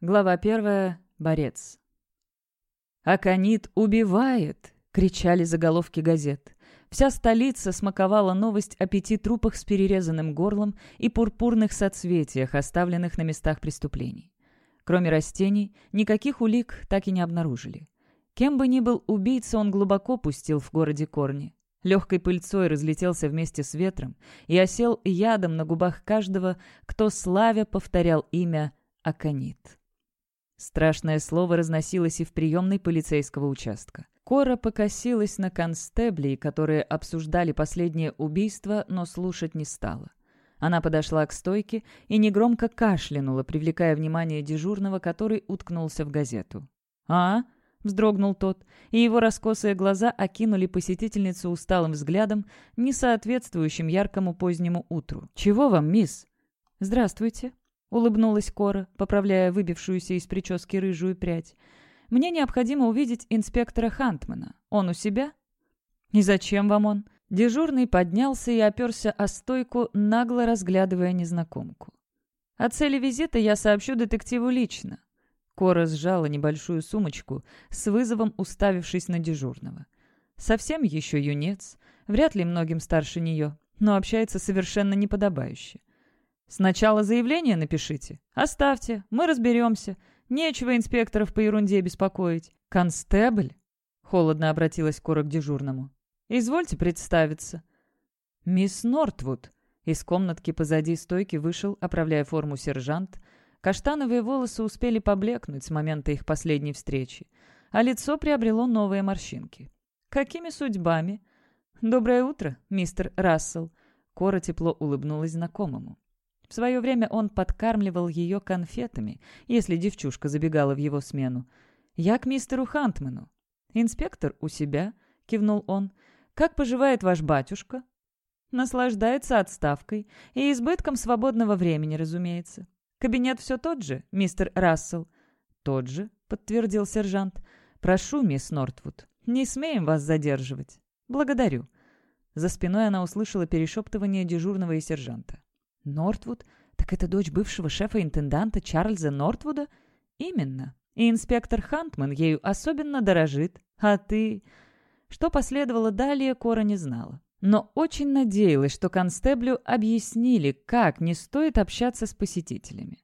Глава первая. Борец. «Аконит убивает!» — кричали заголовки газет. Вся столица смаковала новость о пяти трупах с перерезанным горлом и пурпурных соцветиях, оставленных на местах преступлений. Кроме растений, никаких улик так и не обнаружили. Кем бы ни был убийца, он глубоко пустил в городе корни. Легкой пыльцой разлетелся вместе с ветром и осел ядом на губах каждого, кто, славя, повторял имя Аконит. Страшное слово разносилось и в приемной полицейского участка. Кора покосилась на констеблей, которые обсуждали последнее убийство, но слушать не стала. Она подошла к стойке и негромко кашлянула, привлекая внимание дежурного, который уткнулся в газету. «А?» — вздрогнул тот, и его раскосые глаза окинули посетительницу усталым взглядом, не соответствующим яркому позднему утру. «Чего вам, мисс?» «Здравствуйте», — улыбнулась Кора, поправляя выбившуюся из прически рыжую прядь. «Мне необходимо увидеть инспектора Хантмана. Он у себя?» «И зачем вам он?» Дежурный поднялся и оперся о стойку, нагло разглядывая незнакомку. «О цели визита я сообщу детективу лично». Кора сжала небольшую сумочку, с вызовом уставившись на дежурного. Совсем еще юнец, вряд ли многим старше нее, но общается совершенно неподобающе. Сначала заявление напишите. Оставьте, мы разберемся. Нечего инспекторов по ерунде беспокоить. Констебль?» Холодно обратилась Кора к дежурному. «Извольте представиться». «Мисс Нортвуд». Из комнатки позади стойки вышел, оправляя форму сержант. Каштановые волосы успели поблекнуть с момента их последней встречи, а лицо приобрело новые морщинки. «Какими судьбами?» «Доброе утро, мистер Рассел». Кора тепло улыбнулась знакомому. В свое время он подкармливал ее конфетами, если девчушка забегала в его смену. «Я к мистеру Хантману». «Инспектор у себя», — кивнул он. «Как поживает ваш батюшка?» «Наслаждается отставкой и избытком свободного времени, разумеется. Кабинет все тот же, мистер Рассел?» «Тот же», — подтвердил сержант. «Прошу, мисс Нортвуд, не смеем вас задерживать. Благодарю». За спиной она услышала перешептывание дежурного и сержанта. Нортвуд? Так это дочь бывшего шефа-интенданта Чарльза Нортвуда? Именно. И инспектор Хантман ею особенно дорожит. А ты... Что последовало далее, Кора не знала. Но очень надеялась, что констеблю объяснили, как не стоит общаться с посетителями.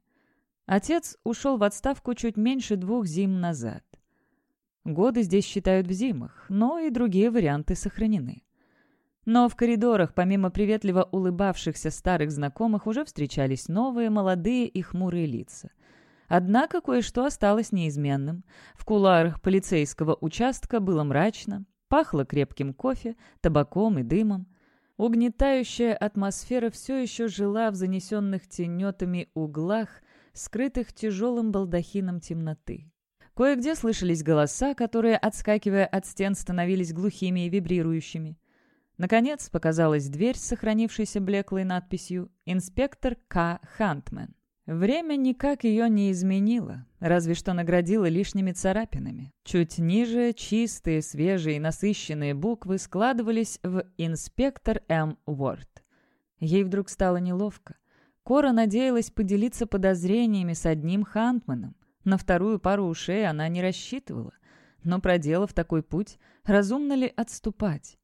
Отец ушел в отставку чуть меньше двух зим назад. Годы здесь считают в зимах, но и другие варианты сохранены. Но в коридорах, помимо приветливо улыбавшихся старых знакомых, уже встречались новые, молодые и хмурые лица. Однако кое-что осталось неизменным. В куларах полицейского участка было мрачно, пахло крепким кофе, табаком и дымом. Угнетающая атмосфера все еще жила в занесенных тенетами углах, скрытых тяжелым балдахином темноты. Кое-где слышались голоса, которые, отскакивая от стен, становились глухими и вибрирующими. Наконец показалась дверь с сохранившейся блеклой надписью «Инспектор К. Хантмен». Время никак ее не изменило, разве что наградило лишними царапинами. Чуть ниже чистые, свежие и насыщенные буквы складывались в «Инспектор М. Уорд». Ей вдруг стало неловко. Кора надеялась поделиться подозрениями с одним Хантманом. На вторую пару ушей она не рассчитывала. Но, проделав такой путь, разумно ли отступать?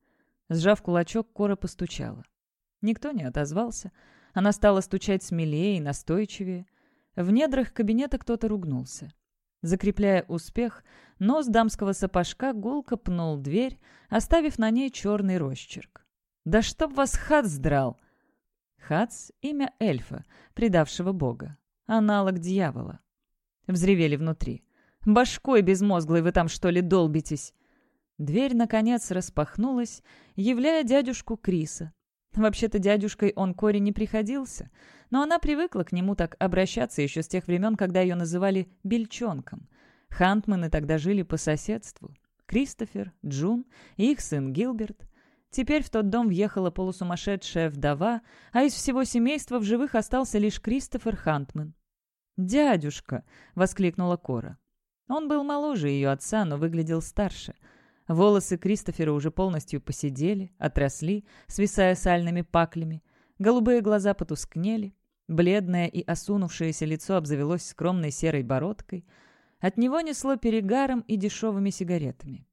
Сжав кулачок, Кора постучала. Никто не отозвался. Она стала стучать смелее и настойчивее. В недрах кабинета кто-то ругнулся. Закрепляя успех, нос дамского сапожка гулко пнул дверь, оставив на ней черный росчерк. «Да чтоб вас Хац драл!» Хац — имя эльфа, предавшего бога. Аналог дьявола. Взревели внутри. «Башкой безмозглой вы там, что ли, долбитесь?» Дверь, наконец, распахнулась, являя дядюшку Криса. Вообще-то дядюшкой он Коре не приходился, но она привыкла к нему так обращаться еще с тех времен, когда ее называли «бельчонком». Хантманы тогда жили по соседству. Кристофер, Джун и их сын Гилберт. Теперь в тот дом въехала полусумасшедшая вдова, а из всего семейства в живых остался лишь Кристофер Хантман. «Дядюшка!» — воскликнула Кора. Он был моложе ее отца, но выглядел старше — Волосы Кристофера уже полностью посидели, отросли, свисая сальными паклями. Голубые глаза потускнели. Бледное и осунувшееся лицо обзавелось скромной серой бородкой. От него несло перегаром и дешевыми сигаретами.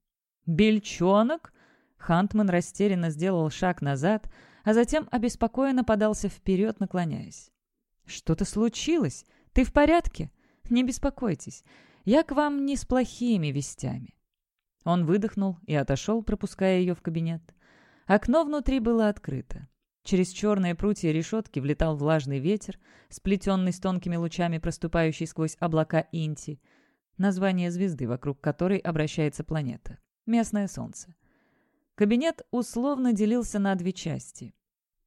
«Бельчонок?» Хантман растерянно сделал шаг назад, а затем обеспокоенно подался вперед, наклоняясь. «Что-то случилось? Ты в порядке? Не беспокойтесь. Я к вам не с плохими вестями». Он выдохнул и отошел, пропуская ее в кабинет. Окно внутри было открыто. Через черные прутья решетки влетал влажный ветер, сплетенный с тонкими лучами, проступающий сквозь облака Инти. Название звезды, вокруг которой обращается планета. Местное солнце. Кабинет условно делился на две части.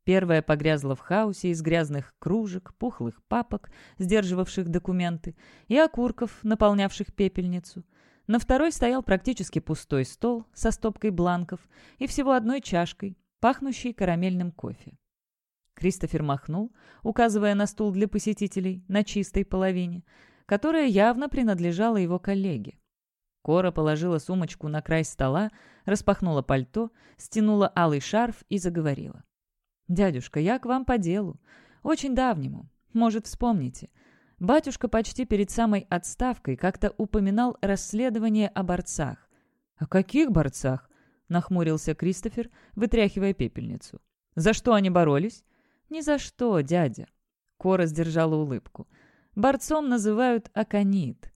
Первая погрязла в хаосе из грязных кружек, пухлых папок, сдерживавших документы, и окурков, наполнявших пепельницу. На второй стоял практически пустой стол со стопкой бланков и всего одной чашкой, пахнущей карамельным кофе. Кристофер махнул, указывая на стул для посетителей на чистой половине, которая явно принадлежала его коллеге. Кора положила сумочку на край стола, распахнула пальто, стянула алый шарф и заговорила. «Дядюшка, я к вам по делу. Очень давнему. Может, вспомните. Батюшка почти перед самой отставкой как-то упоминал расследование о борцах. «О каких борцах?» — нахмурился Кристофер, вытряхивая пепельницу. «За что они боролись?» «Ни за что, дядя». Кора сдержала улыбку. «Борцом называют аконит».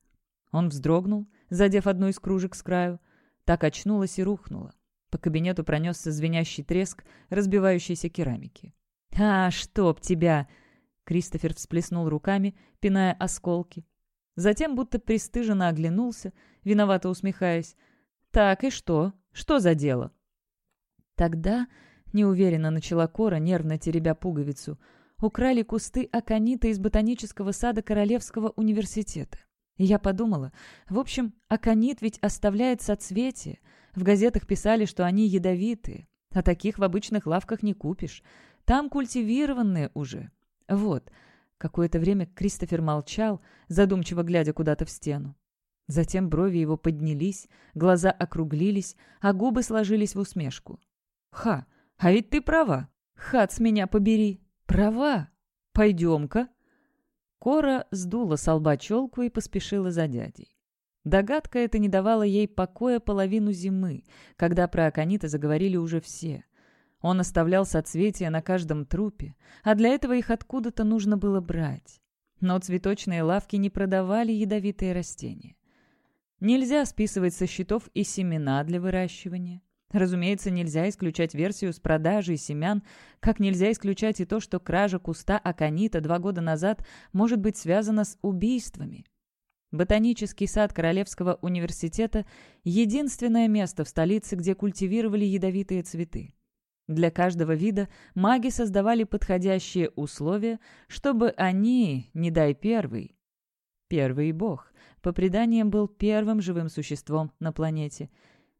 Он вздрогнул, задев одну из кружек с краю. Так очнулась и рухнула. По кабинету пронесся звенящий треск разбивающейся керамики. «А, чтоб тебя!» Кристофер всплеснул руками, пиная осколки. Затем будто пристыженно оглянулся, виновато усмехаясь. «Так и что? Что за дело?» Тогда, неуверенно начала Кора, нервно теребя пуговицу, украли кусты аконита из ботанического сада Королевского университета. Я подумала, в общем, аконит ведь оставляет соцветие, в газетах писали, что они ядовитые, а таких в обычных лавках не купишь. Там культивированные уже. Вот. Какое-то время Кристофер молчал, задумчиво глядя куда-то в стену. Затем брови его поднялись, глаза округлились, а губы сложились в усмешку. «Ха! А ведь ты права! Хац меня побери! Права! Пойдем-ка!» Кора сдула с лба челку и поспешила за дядей. Догадка эта не давала ей покоя половину зимы, когда про Аконита заговорили уже все. Он оставлял соцветия на каждом трупе, а для этого их откуда-то нужно было брать. Но цветочные лавки не продавали ядовитые растения. Нельзя списывать со счетов и семена для выращивания. Разумеется, нельзя исключать версию с продажей семян, как нельзя исключать и то, что кража куста аконита два года назад может быть связана с убийствами. Ботанический сад Королевского университета – единственное место в столице, где культивировали ядовитые цветы. Для каждого вида маги создавали подходящие условия, чтобы они, не дай первый, первый бог, по преданиям был первым живым существом на планете,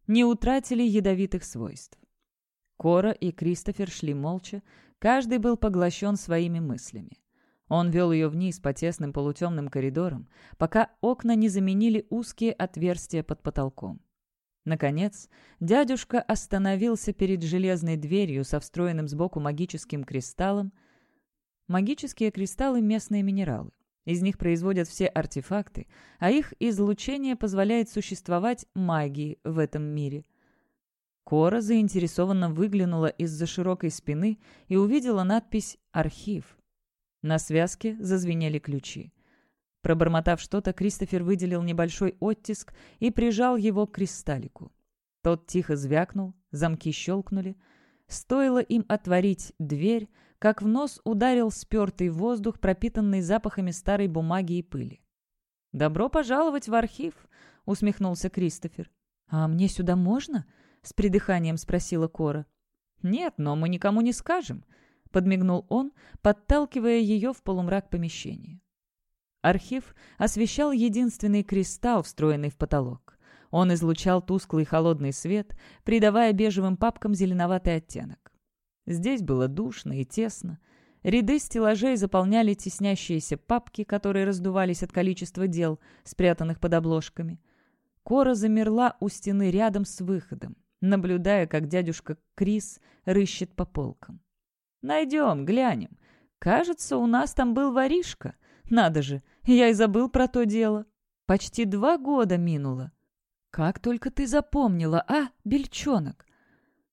не утратили ядовитых свойств. Кора и Кристофер шли молча, каждый был поглощен своими мыслями. Он вел ее вниз по тесным полутемным коридорам, пока окна не заменили узкие отверстия под потолком. Наконец, дядюшка остановился перед железной дверью со встроенным сбоку магическим кристаллом. Магические кристаллы — местные минералы. Из них производят все артефакты, а их излучение позволяет существовать магии в этом мире. Кора заинтересованно выглянула из-за широкой спины и увидела надпись «Архив». На связке зазвенели ключи. Пробормотав что-то, Кристофер выделил небольшой оттиск и прижал его к кристаллику. Тот тихо звякнул, замки щелкнули. Стоило им отворить дверь, как в нос ударил спертый воздух, пропитанный запахами старой бумаги и пыли. «Добро пожаловать в архив», — усмехнулся Кристофер. «А мне сюда можно?» — с придыханием спросила Кора. «Нет, но мы никому не скажем подмигнул он, подталкивая ее в полумрак помещения. Архив освещал единственный кристалл, встроенный в потолок. Он излучал тусклый холодный свет, придавая бежевым папкам зеленоватый оттенок. Здесь было душно и тесно. Ряды стеллажей заполняли теснящиеся папки, которые раздувались от количества дел, спрятанных под обложками. Кора замерла у стены рядом с выходом, наблюдая, как дядюшка Крис рыщет по полкам. «Найдем, глянем». Кажется, у нас там был воришка. Надо же, я и забыл про то дело. Почти два года минуло. Как только ты запомнила, а, бельчонок?»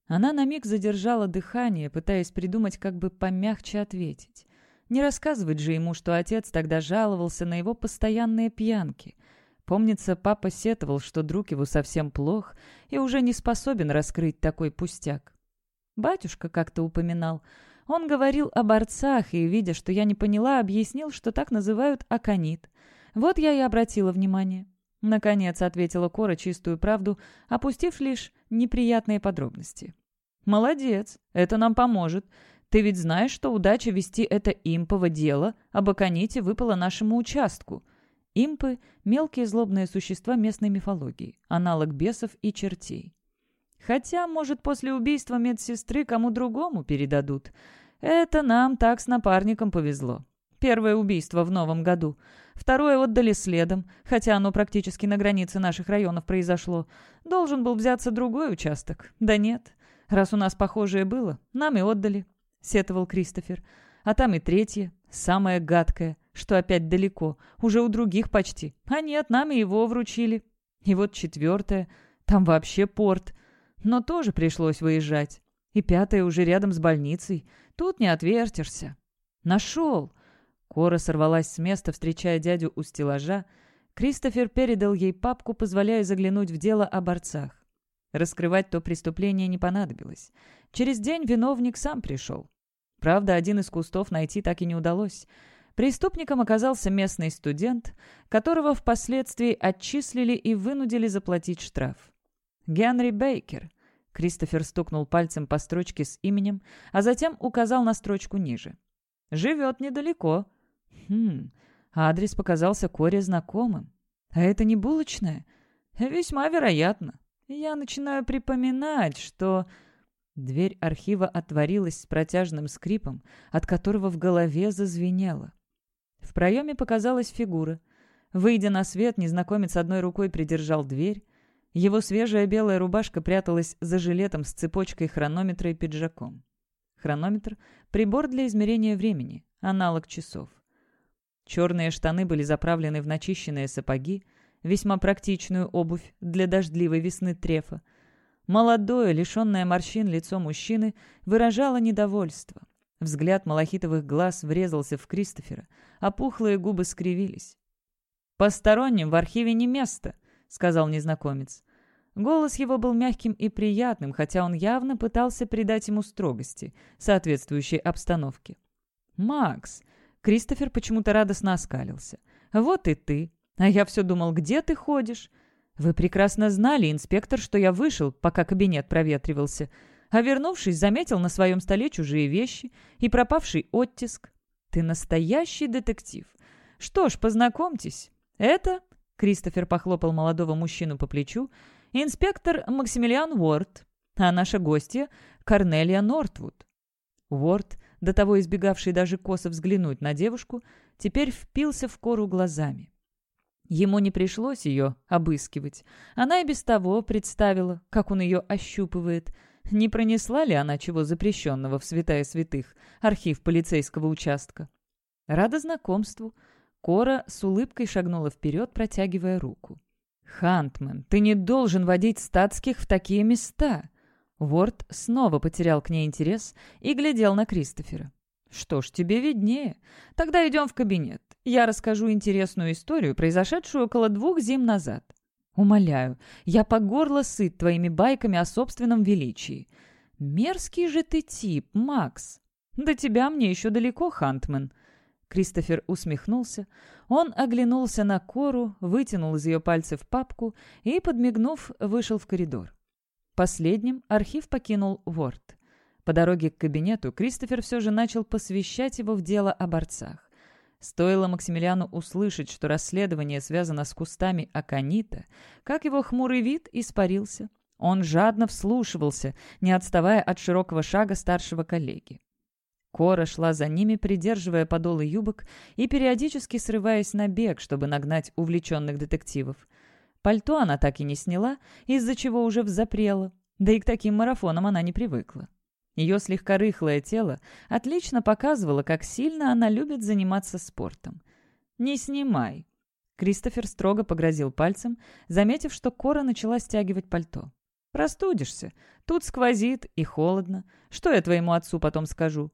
Она на миг задержала дыхание, пытаясь придумать, как бы помягче ответить. Не рассказывать же ему, что отец тогда жаловался на его постоянные пьянки. Помнится, папа сетовал, что друг его совсем плох и уже не способен раскрыть такой пустяк. Батюшка как-то упоминал. Он говорил о борцах и, видя, что я не поняла, объяснил, что так называют аконит. Вот я и обратила внимание. Наконец ответила Кора чистую правду, опустив лишь неприятные подробности. «Молодец, это нам поможет. Ты ведь знаешь, что удача вести это импово дело об Аконите выпала нашему участку. Импы — мелкие злобные существа местной мифологии, аналог бесов и чертей. Хотя, может, после убийства медсестры кому другому передадут. Это нам так с напарником повезло. Первое убийство в новом году. Второе отдали следом, хотя оно практически на границе наших районов произошло. Должен был взяться другой участок. Да нет. Раз у нас похожее было, нам и отдали», — сетовал Кристофер. «А там и третье, самое гадкое, что опять далеко, уже у других почти. А нет, нам и его вручили. И вот четвертое, там вообще порт. Но тоже пришлось выезжать. И пятое уже рядом с больницей. Тут не отвертишься». «Нашел!» Кора сорвалась с места, встречая дядю у стеллажа. Кристофер передал ей папку, позволяя заглянуть в дело о борцах. Раскрывать то преступление не понадобилось. Через день виновник сам пришел. Правда, один из кустов найти так и не удалось. Преступником оказался местный студент, которого впоследствии отчислили и вынудили заплатить штраф. Генри Бейкер. Кристофер стукнул пальцем по строчке с именем, а затем указал на строчку ниже. «Живет недалеко». «Хм, адрес показался Коре знакомым. А это не булочная?» «Весьма вероятно. Я начинаю припоминать, что... Дверь архива отворилась с протяжным скрипом, от которого в голове зазвенело. В проеме показалась фигура. Выйдя на свет, незнакомец одной рукой придержал дверь. Его свежая белая рубашка пряталась за жилетом с цепочкой хронометра и пиджаком. Хронометр — прибор для измерения времени, аналог часов. Черные штаны были заправлены в начищенные сапоги, весьма практичную обувь для дождливой весны трефа. Молодое, лишенное морщин лицо мужчины выражало недовольство. Взгляд малахитовых глаз врезался в Кристофера, а пухлые губы скривились. «Посторонним в архиве не место», — сказал незнакомец. Голос его был мягким и приятным, хотя он явно пытался придать ему строгости, соответствующей обстановке. «Макс!» — Кристофер почему-то радостно оскалился. «Вот и ты. А я все думал, где ты ходишь? Вы прекрасно знали, инспектор, что я вышел, пока кабинет проветривался. А вернувшись, заметил на своем столе чужие вещи и пропавший оттиск. Ты настоящий детектив. Что ж, познакомьтесь. Это, Кристофер похлопал молодого мужчину по плечу, инспектор Максимилиан Уорд, а наша гостья Корнелия Нортвуд. Уорд, до того избегавший даже косо взглянуть на девушку, теперь впился в кору глазами. Ему не пришлось ее обыскивать. Она и без того представила, как он ее ощупывает. Не пронесла ли она чего запрещенного в святая святых, архив полицейского участка? Рада знакомству. Кора с улыбкой шагнула вперед, протягивая руку. «Хантман, ты не должен водить статских в такие места!» Ворд снова потерял к ней интерес и глядел на Кристофера. «Что ж, тебе виднее. Тогда идем в кабинет. Я расскажу интересную историю, произошедшую около двух зим назад. Умоляю, я по горло сыт твоими байками о собственном величии. Мерзкий же ты тип, Макс. До тебя мне еще далеко, Хантман». Кристофер усмехнулся. Он оглянулся на Кору, вытянул из ее пальцев папку и, подмигнув, вышел в коридор. Последним архив покинул Ворд. По дороге к кабинету Кристофер все же начал посвящать его в дело о борцах. Стоило Максимилиану услышать, что расследование связано с кустами аконита, как его хмурый вид испарился. Он жадно вслушивался, не отставая от широкого шага старшего коллеги. Кора шла за ними, придерживая подолы юбок и периодически срываясь на бег, чтобы нагнать увлеченных детективов. Пальто она так и не сняла, из-за чего уже взапрела, да и к таким марафонам она не привыкла. Ее слегка рыхлое тело отлично показывало, как сильно она любит заниматься спортом. «Не снимай!» Кристофер строго погрозил пальцем, заметив, что Кора начала стягивать пальто. «Простудишься. Тут сквозит и холодно. Что я твоему отцу потом скажу?»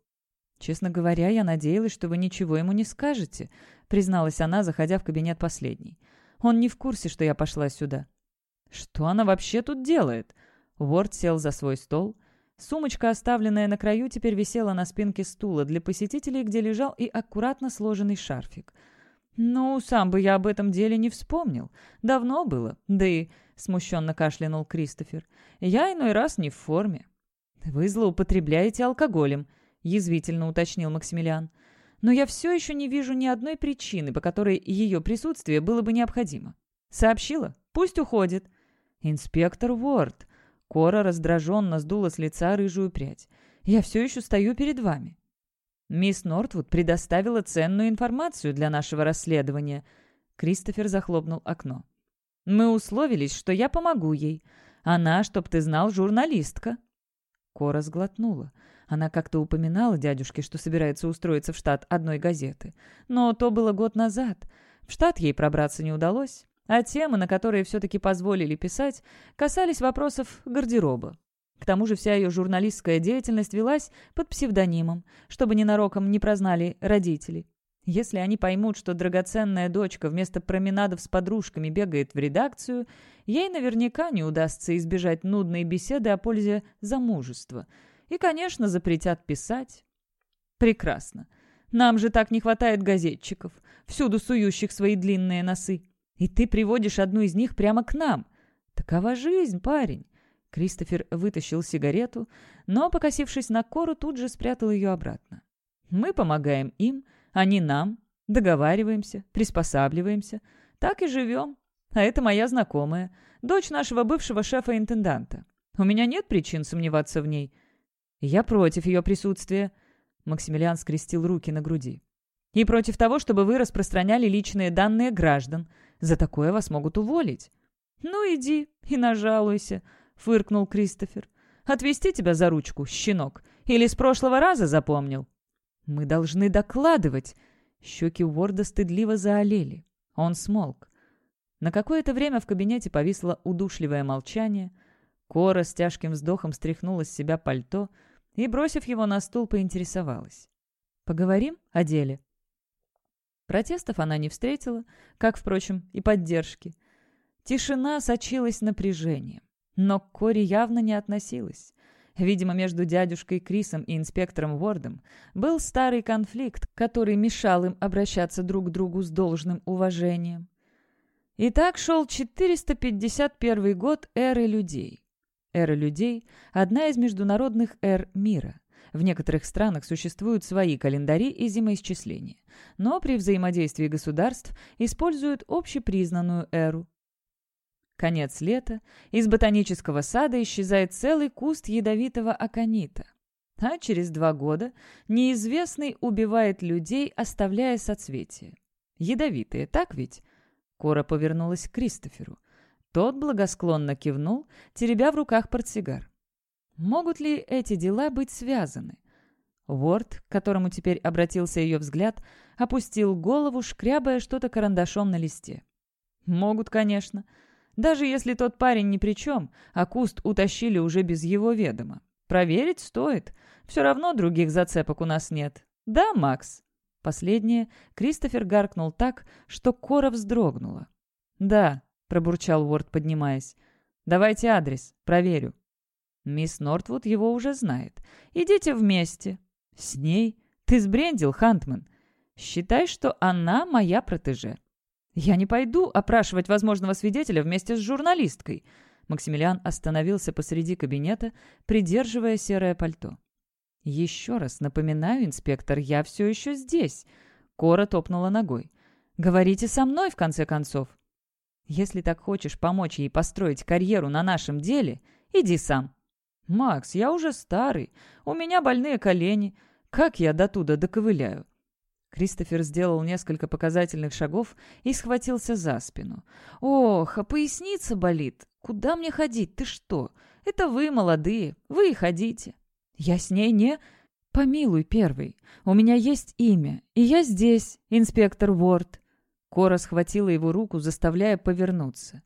«Честно говоря, я надеялась, что вы ничего ему не скажете», призналась она, заходя в кабинет последней. «Он не в курсе, что я пошла сюда». «Что она вообще тут делает?» Уорд сел за свой стол. Сумочка, оставленная на краю, теперь висела на спинке стула для посетителей, где лежал и аккуратно сложенный шарфик. «Ну, сам бы я об этом деле не вспомнил. Давно было. Да и...» — смущенно кашлянул Кристофер. «Я иной раз не в форме». «Вы злоупотребляете алкоголем», — язвительно уточнил Максимилиан. «Но я все еще не вижу ни одной причины, по которой ее присутствие было бы необходимо. Сообщила? Пусть уходит». «Инспектор Уорд», Кора раздраженно сдула с лица рыжую прядь. «Я все еще стою перед вами». «Мисс Нортвуд предоставила ценную информацию для нашего расследования». Кристофер захлопнул окно. «Мы условились, что я помогу ей. Она, чтоб ты знал, журналистка». Кора сглотнула. Она как-то упоминала дядюшке, что собирается устроиться в штат одной газеты. Но то было год назад. В штат ей пробраться не удалось а темы, на которые все-таки позволили писать, касались вопросов гардероба. К тому же вся ее журналистская деятельность велась под псевдонимом, чтобы ненароком не прознали родители. Если они поймут, что драгоценная дочка вместо променадов с подружками бегает в редакцию, ей наверняка не удастся избежать нудной беседы о пользе замужества. И, конечно, запретят писать. Прекрасно. Нам же так не хватает газетчиков, всюду сующих свои длинные носы. И ты приводишь одну из них прямо к нам. Такова жизнь, парень». Кристофер вытащил сигарету, но, покосившись на кору, тут же спрятал ее обратно. «Мы помогаем им, они нам, договариваемся, приспосабливаемся. Так и живем. А это моя знакомая, дочь нашего бывшего шефа-интенданта. У меня нет причин сомневаться в ней. Я против ее присутствия». Максимилиан скрестил руки на груди. «И против того, чтобы вы распространяли личные данные граждан. За такое вас могут уволить». «Ну, иди и нажалуйся», — фыркнул Кристофер. «Отвести тебя за ручку, щенок? Или с прошлого раза запомнил?» «Мы должны докладывать». Щеки Уорда стыдливо заолели. Он смолк. На какое-то время в кабинете повисло удушливое молчание. Кора с тяжким вздохом стряхнула с себя пальто и, бросив его на стул, поинтересовалась. «Поговорим о деле?» Протестов она не встретила, как, впрочем, и поддержки. Тишина сочилась напряжением, но к Кори явно не относилась. Видимо, между дядюшкой Крисом и инспектором Уордом был старый конфликт, который мешал им обращаться друг к другу с должным уважением. И так шел 451 год эры людей. Эра людей – одна из международных эр мира. В некоторых странах существуют свои календари и зимоисчисления, но при взаимодействии государств используют общепризнанную эру. Конец лета, из ботанического сада исчезает целый куст ядовитого аконита. А через два года неизвестный убивает людей, оставляя соцветия. Ядовитые, так ведь? Кора повернулась к Кристоферу. Тот благосклонно кивнул, теребя в руках портсигар. Могут ли эти дела быть связаны? Уорд, к которому теперь обратился ее взгляд, опустил голову, шкрябая что-то карандашом на листе. «Могут, конечно. Даже если тот парень ни при чем, а куст утащили уже без его ведома. Проверить стоит. Все равно других зацепок у нас нет. Да, Макс?» Последнее Кристофер гаркнул так, что Кора вздрогнула. «Да», — пробурчал Уорд, поднимаясь. «Давайте адрес, проверю». Мисс Нортвуд его уже знает. Идите вместе. С ней? Ты сбрендил, Хантман. Считай, что она моя протеже. Я не пойду опрашивать возможного свидетеля вместе с журналисткой. Максимилиан остановился посреди кабинета, придерживая серое пальто. «Еще раз напоминаю, инспектор, я все еще здесь». Кора топнула ногой. «Говорите со мной, в конце концов. Если так хочешь помочь ей построить карьеру на нашем деле, иди сам». «Макс, я уже старый. У меня больные колени. Как я до туда доковыляю?» Кристофер сделал несколько показательных шагов и схватился за спину. «Ох, а поясница болит. Куда мне ходить? Ты что? Это вы, молодые. Вы и ходите». «Я с ней не...» «Помилуй, первый. У меня есть имя, и я здесь, инспектор Уорд». Кора схватила его руку, заставляя повернуться.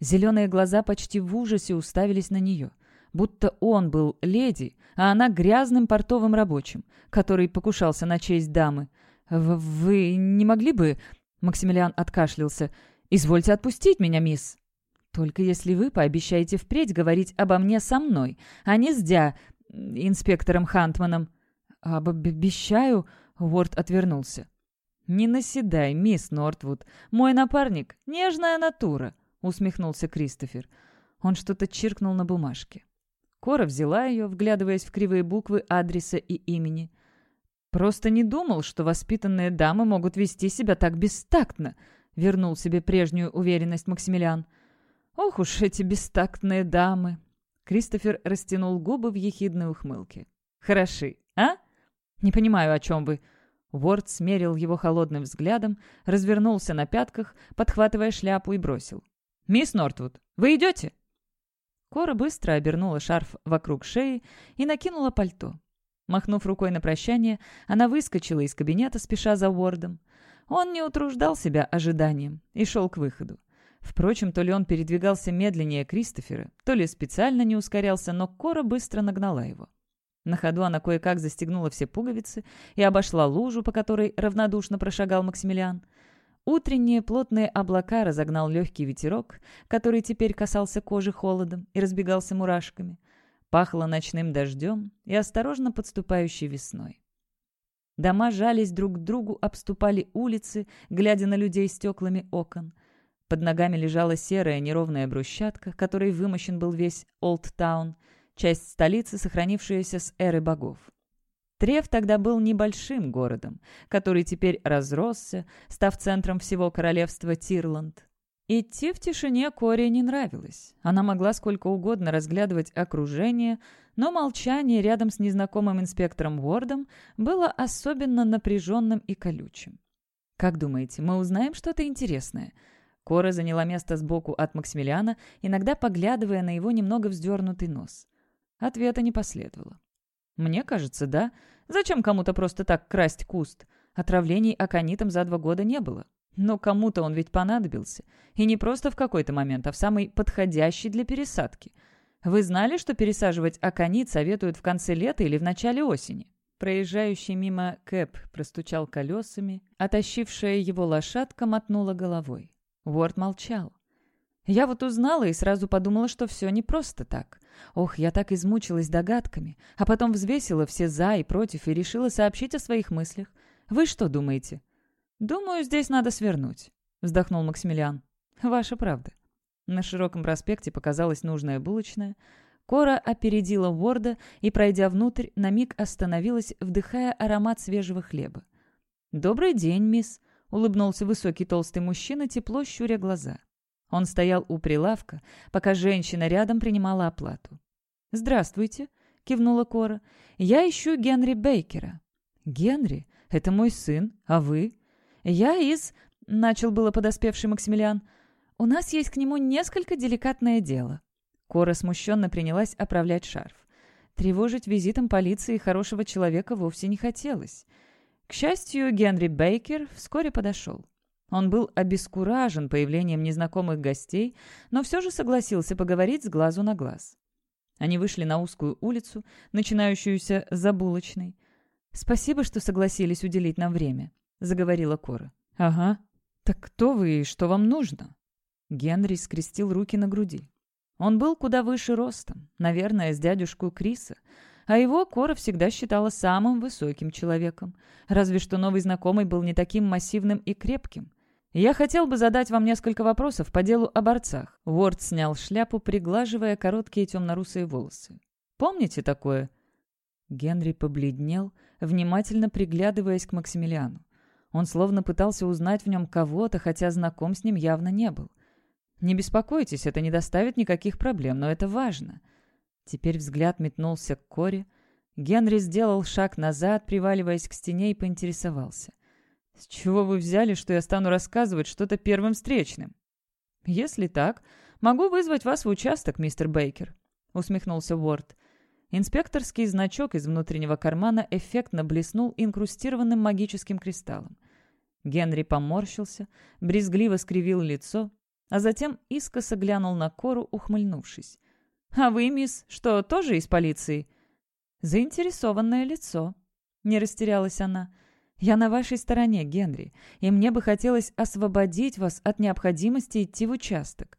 Зеленые глаза почти в ужасе уставились на нее, будто он был леди, а она грязным портовым рабочим, который покушался на честь дамы. «Вы не могли бы...» — Максимилиан откашлялся. «Извольте отпустить меня, мисс». «Только если вы пообещаете впредь говорить обо мне со мной, а не с Дя, инспектором Хантманом». «Обещаю», — Уорд отвернулся. «Не наседай, мисс Нортвуд. Мой напарник — нежная натура», — усмехнулся Кристофер. Он что-то чиркнул на бумажке. Кора взяла ее, вглядываясь в кривые буквы адреса и имени. «Просто не думал, что воспитанные дамы могут вести себя так бестактно», — вернул себе прежнюю уверенность Максимилиан. «Ох уж эти бестактные дамы!» Кристофер растянул губы в ехидной ухмылке. «Хороши, а?» «Не понимаю, о чем вы». Уорд смерил его холодным взглядом, развернулся на пятках, подхватывая шляпу и бросил. «Мисс Нортвуд, вы идете?» Кора быстро обернула шарф вокруг шеи и накинула пальто. Махнув рукой на прощание, она выскочила из кабинета, спеша за Уордом. Он не утруждал себя ожиданием и шел к выходу. Впрочем, то ли он передвигался медленнее Кристофера, то ли специально не ускорялся, но Кора быстро нагнала его. На ходу она кое-как застегнула все пуговицы и обошла лужу, по которой равнодушно прошагал Максимилиан. Утренние плотные облака разогнал легкий ветерок, который теперь касался кожи холодом и разбегался мурашками. Пахло ночным дождем и осторожно подступающей весной. Дома жались друг к другу, обступали улицы, глядя на людей стеклами окон. Под ногами лежала серая неровная брусчатка, которой вымощен был весь Олдтаун — часть столицы, сохранившаяся с эры богов. Трев тогда был небольшим городом, который теперь разросся, став центром всего королевства Тирланд. Идти в тишине Коре не нравилось. Она могла сколько угодно разглядывать окружение, но молчание рядом с незнакомым инспектором Уордом было особенно напряженным и колючим. «Как думаете, мы узнаем что-то интересное?» Кора заняла место сбоку от Максимилиана, иногда поглядывая на его немного вздернутый нос. Ответа не последовало. «Мне кажется, да. Зачем кому-то просто так красть куст? Отравлений аконитом за два года не было. Но кому-то он ведь понадобился. И не просто в какой-то момент, а в самый подходящий для пересадки. Вы знали, что пересаживать аконит советуют в конце лета или в начале осени?» Проезжающий мимо Кэп простучал колесами, а тащившая его лошадка мотнула головой. Уорд молчал. Я вот узнала и сразу подумала, что все не просто так. Ох, я так измучилась догадками, а потом взвесила все «за» и «против» и решила сообщить о своих мыслях. Вы что думаете? «Думаю, здесь надо свернуть», — вздохнул Максимилиан. «Ваша правда». На широком проспекте показалась нужная булочная. Кора опередила Ворда и, пройдя внутрь, на миг остановилась, вдыхая аромат свежего хлеба. «Добрый день, мисс», — улыбнулся высокий толстый мужчина, тепло щуря глаза. Он стоял у прилавка, пока женщина рядом принимала оплату. «Здравствуйте», — кивнула Кора. «Я ищу Генри Бейкера». «Генри? Это мой сын. А вы?» «Я из...» — начал было подоспевший Максимилиан. «У нас есть к нему несколько деликатное дело». Кора смущенно принялась оправлять шарф. Тревожить визитом полиции хорошего человека вовсе не хотелось. К счастью, Генри Бейкер вскоре подошел. Он был обескуражен появлением незнакомых гостей, но все же согласился поговорить с глазу на глаз. Они вышли на узкую улицу, начинающуюся за булочной. «Спасибо, что согласились уделить нам время», — заговорила Кора. «Ага. Так кто вы и что вам нужно?» Генри скрестил руки на груди. Он был куда выше ростом, наверное, с дядюшку Криса, а его Кора всегда считала самым высоким человеком. Разве что новый знакомый был не таким массивным и крепким. «Я хотел бы задать вам несколько вопросов по делу о борцах». Уорд снял шляпу, приглаживая короткие темно-русые волосы. «Помните такое?» Генри побледнел, внимательно приглядываясь к Максимилиану. Он словно пытался узнать в нем кого-то, хотя знаком с ним явно не был. «Не беспокойтесь, это не доставит никаких проблем, но это важно». Теперь взгляд метнулся к Коре. Генри сделал шаг назад, приваливаясь к стене, и поинтересовался. «С чего вы взяли, что я стану рассказывать что-то первым встречным?» «Если так, могу вызвать вас в участок, мистер Бейкер», — усмехнулся Уорд. Инспекторский значок из внутреннего кармана эффектно блеснул инкрустированным магическим кристаллом. Генри поморщился, брезгливо скривил лицо, а затем искоса глянул на Кору, ухмыльнувшись. «А вы, мисс, что, тоже из полиции?» «Заинтересованное лицо», — не растерялась она. «Я на вашей стороне, Генри, и мне бы хотелось освободить вас от необходимости идти в участок».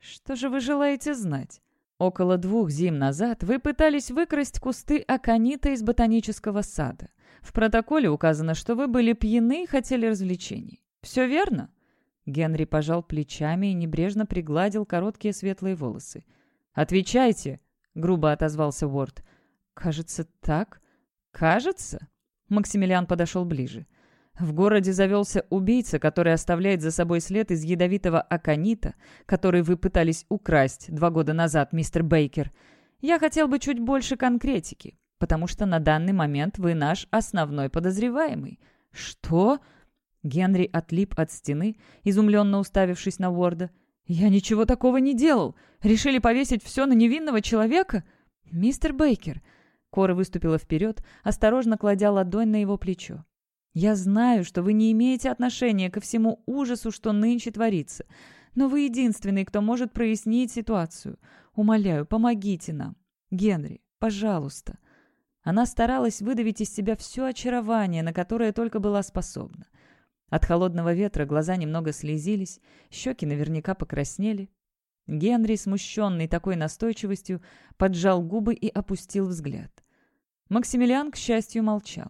«Что же вы желаете знать?» Около двух зим назад вы пытались выкрасть кусты аконита из ботанического сада. В протоколе указано, что вы были пьяны и хотели развлечений. Все верно?» Генри пожал плечами и небрежно пригладил короткие светлые волосы. «Отвечайте!» — грубо отозвался Уорд. «Кажется, так. Кажется?» Максимилиан подошел ближе. В городе завелся убийца, который оставляет за собой след из ядовитого аконита, который вы пытались украсть два года назад, мистер Бейкер. Я хотел бы чуть больше конкретики, потому что на данный момент вы наш основной подозреваемый. Что? Генри отлип от стены, изумленно уставившись на Уорда. «Я ничего такого не делал. Решили повесить все на невинного человека? Мистер Бейкер...» Кора выступила вперед, осторожно кладя ладонь на его плечо. Я знаю, что вы не имеете отношения ко всему ужасу, что нынче творится, но вы единственный, кто может прояснить ситуацию. Умоляю, помогите нам. Генри, пожалуйста». Она старалась выдавить из себя все очарование, на которое только была способна. От холодного ветра глаза немного слезились, щеки наверняка покраснели. Генри, смущенный такой настойчивостью, поджал губы и опустил взгляд. Максимилиан, к счастью, молчал.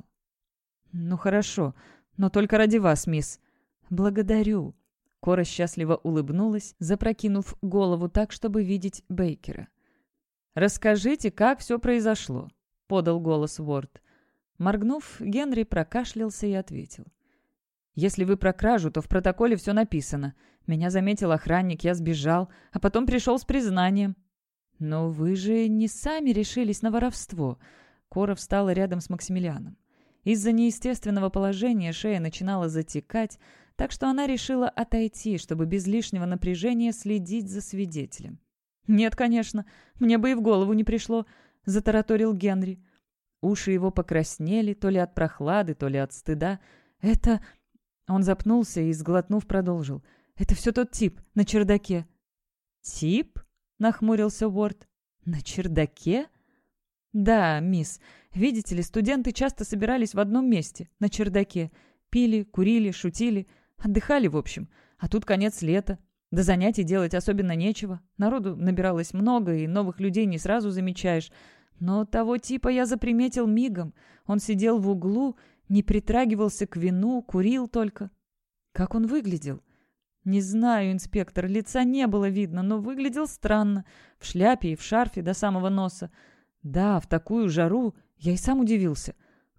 «Ну хорошо, но только ради вас, мисс». «Благодарю». Кора счастливо улыбнулась, запрокинув голову так, чтобы видеть Бейкера. «Расскажите, как все произошло», — подал голос Уорд. Моргнув, Генри прокашлялся и ответил. «Если вы про кражу, то в протоколе все написано. Меня заметил охранник, я сбежал, а потом пришел с признанием». «Но вы же не сами решились на воровство». Кора встала рядом с Максимилианом. Из-за неестественного положения шея начинала затекать, так что она решила отойти, чтобы без лишнего напряжения следить за свидетелем. «Нет, конечно, мне бы и в голову не пришло», — затараторил Генри. Уши его покраснели, то ли от прохлады, то ли от стыда. «Это...» Он запнулся и, сглотнув, продолжил. «Это все тот тип на чердаке». «Тип?» — нахмурился Уорд. «На чердаке?» «Да, мисс. Видите ли, студенты часто собирались в одном месте, на чердаке. Пили, курили, шутили, отдыхали, в общем. А тут конец лета. До занятий делать особенно нечего. Народу набиралось много, и новых людей не сразу замечаешь. Но того типа я заприметил мигом. Он сидел в углу, не притрагивался к вину, курил только. Как он выглядел? Не знаю, инспектор, лица не было видно, но выглядел странно. В шляпе и в шарфе до самого носа. Да, в такую жару я и сам удивился.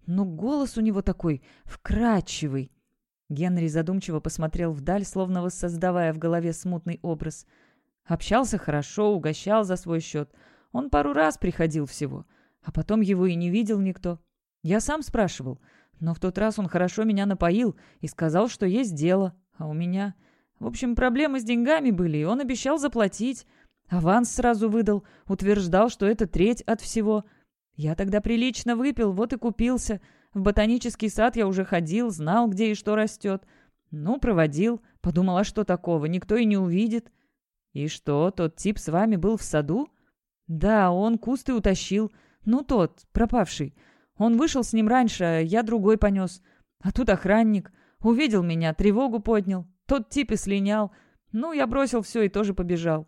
Но голос у него такой вкрадчивый. Генри задумчиво посмотрел вдаль, словно воссоздавая в голове смутный образ. Общался хорошо, угощал за свой счет. Он пару раз приходил всего, а потом его и не видел никто. Я сам спрашивал, но в тот раз он хорошо меня напоил и сказал, что есть дело, а у меня... В общем, проблемы с деньгами были, и он обещал заплатить. Аванс сразу выдал, утверждал, что это треть от всего. Я тогда прилично выпил, вот и купился. В ботанический сад я уже ходил, знал, где и что растет. Ну, проводил. Подумал, а что такого, никто и не увидит. И что, тот тип с вами был в саду? Да, он кусты утащил. Ну, тот, пропавший. Он вышел с ним раньше, а я другой понес. А тут охранник. Увидел меня, тревогу поднял. Тот тип и слинял. Ну, я бросил все и тоже побежал.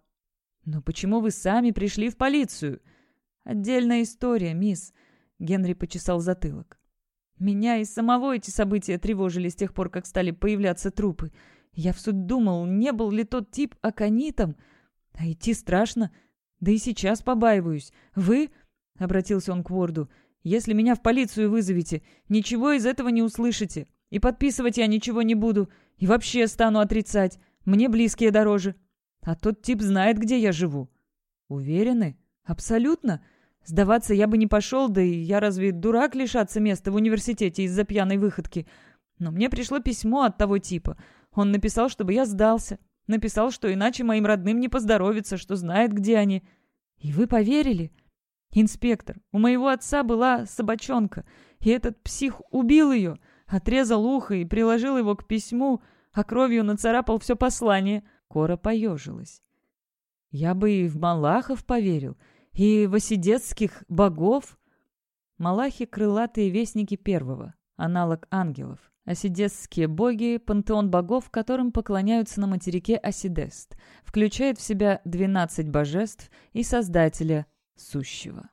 «Но почему вы сами пришли в полицию?» «Отдельная история, мисс», — Генри почесал затылок. «Меня и самого эти события тревожили с тех пор, как стали появляться трупы. Я в суть думал, не был ли тот тип аконитом. А идти страшно. Да и сейчас побаиваюсь. Вы...» — обратился он к Ворду. «Если меня в полицию вызовете, ничего из этого не услышите. И подписывать я ничего не буду. И вообще стану отрицать. Мне близкие дороже». А тот тип знает, где я живу». «Уверены? Абсолютно. Сдаваться я бы не пошел, да и я разве дурак лишаться места в университете из-за пьяной выходки? Но мне пришло письмо от того типа. Он написал, чтобы я сдался. Написал, что иначе моим родным не поздоровится, что знает, где они. И вы поверили?» «Инспектор, у моего отца была собачонка, и этот псих убил ее, отрезал ухо и приложил его к письму, а кровью нацарапал все послание». Кора поежилась. «Я бы и в Малахов поверил, и в осидетских богов». Малахи — крылатые вестники первого, аналог ангелов. Осидесские боги – пантеон богов, которым поклоняются на материке Осидест, включает в себя 12 божеств и Создателя Сущего.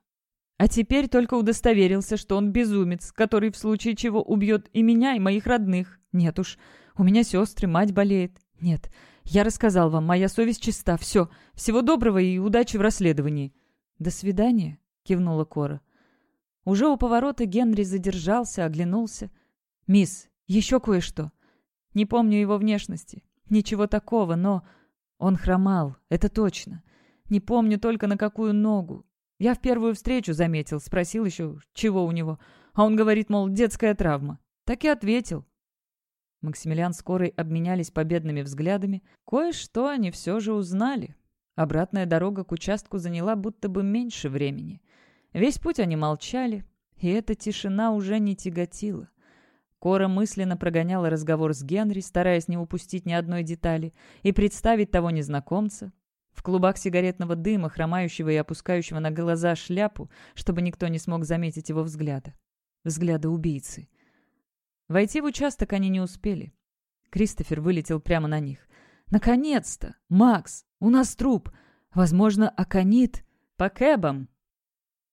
А теперь только удостоверился, что он безумец, который в случае чего убьет и меня, и моих родных. Нет уж, у меня сестры, мать болеет. Нет, я рассказал вам, моя совесть чиста, все. Всего доброго и удачи в расследовании. До свидания, кивнула Кора. Уже у поворота Генри задержался, оглянулся. «Мисс, еще кое-что. Не помню его внешности. Ничего такого, но... Он хромал, это точно. Не помню только на какую ногу. Я в первую встречу заметил, спросил еще, чего у него. А он говорит, мол, детская травма. Так и ответил. Максимилиан с Корой обменялись победными взглядами. Кое-что они все же узнали. Обратная дорога к участку заняла будто бы меньше времени. Весь путь они молчали, и эта тишина уже не тяготила. Кора мысленно прогоняла разговор с Генри, стараясь не упустить ни одной детали, и представить того незнакомца. В клубах сигаретного дыма, хромающего и опускающего на глаза шляпу, чтобы никто не смог заметить его взгляда. Взгляда убийцы. Войти в участок они не успели. Кристофер вылетел прямо на них. «Наконец-то! Макс! У нас труп! Возможно, аконит!» «По кэбам!»